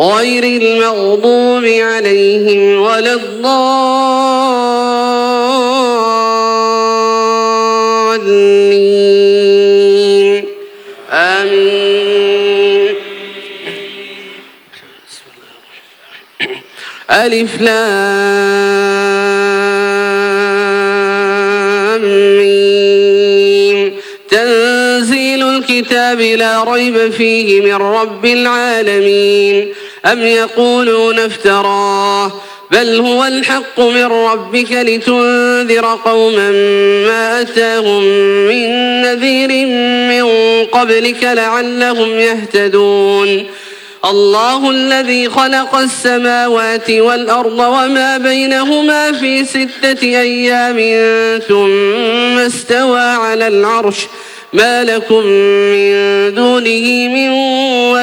غير المغضوب عليهم ولا الضالين. آمين. ألف تنزيل الكتاب لا ريب فيه من رب العالمين. أم يقولون افتراه بل هو الحق من ربك لتنذر قوما ما أتاهم من نذير من قبلك لعلهم يهتدون الله الذي خلق السماوات والأرض وما بينهما في ستة أيام ثم استوى على العرش ما لكم من دونه من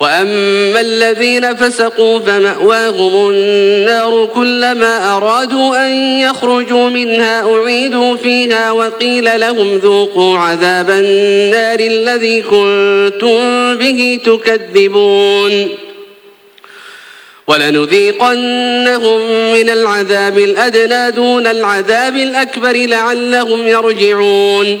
وأما الذين فسقوا فمأواهم النار كلما أرادوا أن يخرجوا منها أعيدوا فيها وقيل لهم ذوقوا عذاب النار الذي كنتم به تكذبون ولنذيقنهم من العذاب الأدنى دون العذاب الأكبر لعلهم يرجعون